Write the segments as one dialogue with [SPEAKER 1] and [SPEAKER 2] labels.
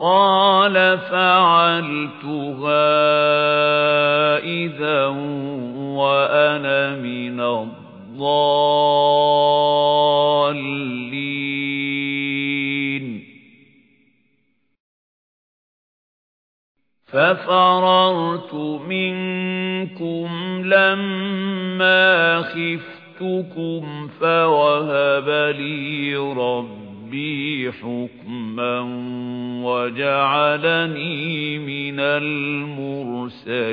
[SPEAKER 1] قال فعلتها إذا وأنا من الضالين. ففررت منكم لما خفتكم فوهب لي ربي حكما وجعلني من المرسلين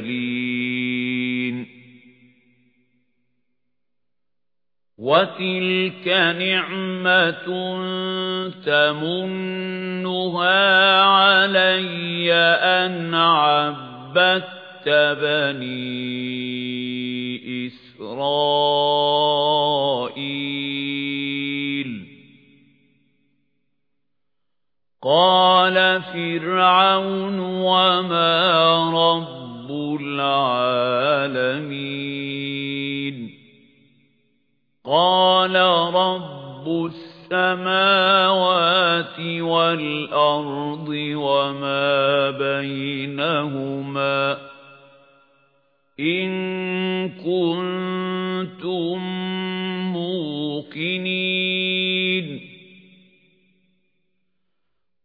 [SPEAKER 1] وَتِلْكَ نِعْمَةٌ تَمُنُّهَا عَلَيَّ أَنْ عَبَّدتَّ بَنِي إِسْرَائِيلَ قَالَ فِرْعَوْنُ وَمَا رَبُّ الْعَالَمِينَ قَالَ رَبُّ السَّمَاوَاتِ وَالْأَرْضِ وَمَا بَيْنَهُمَا إِن كُنتُم مُّوقِنِينَ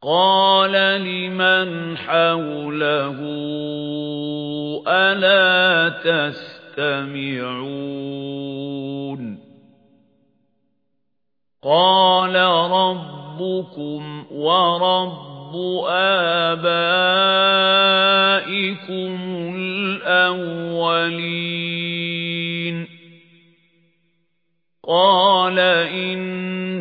[SPEAKER 1] قَالَ لِمَنْ حَوْلَهُ أَلَا تَسْتَمِعُونَ قَالَ رَبُّكُمْ وَرَبُّ آبَائِكُمُ الْأَوَّلِينَ قَالَ إِنَّ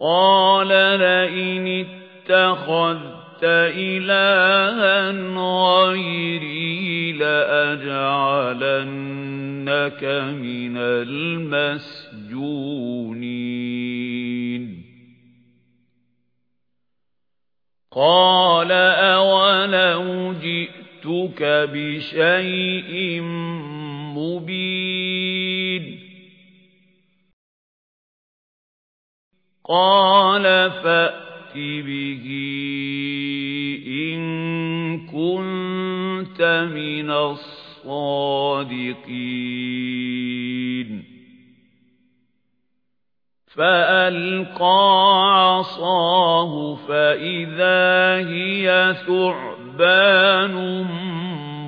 [SPEAKER 1] قَالَ لَئِنِ اتَّخَذْتَ إِلَٰهًا غَيْرِي لَأَجْعَلَنَّكَ مِنَ الْمَسْجُونِينَ. قَالَ أَوَلَوْ جِئْتُكَ بِشَيْءٍ مُبِينٍ. قَالَ فَأْتِ بِهِ إِن كُنتَ مِنَ الصَّادِقِينَ. فَأَلْقَى عَصَاهُ فَإِذَا هِيَ ثُعْبَانٌ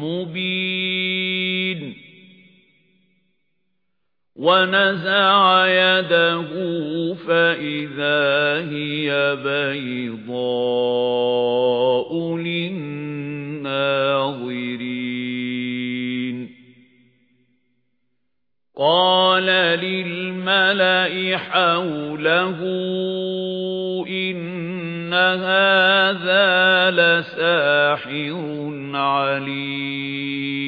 [SPEAKER 1] مُبِينٌ. وَنَزَعَ يَدَهُ فَإِذَا هِيَ بَيْضَاءُ لِلنَّاظِرِينَ قَالَ لِلْمَلَإِ حَوْلَهُ إِنَّ هَذَا لَسَاحِرٌ عَلِيمٌ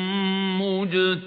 [SPEAKER 1] مُّجْتَمِعُونَ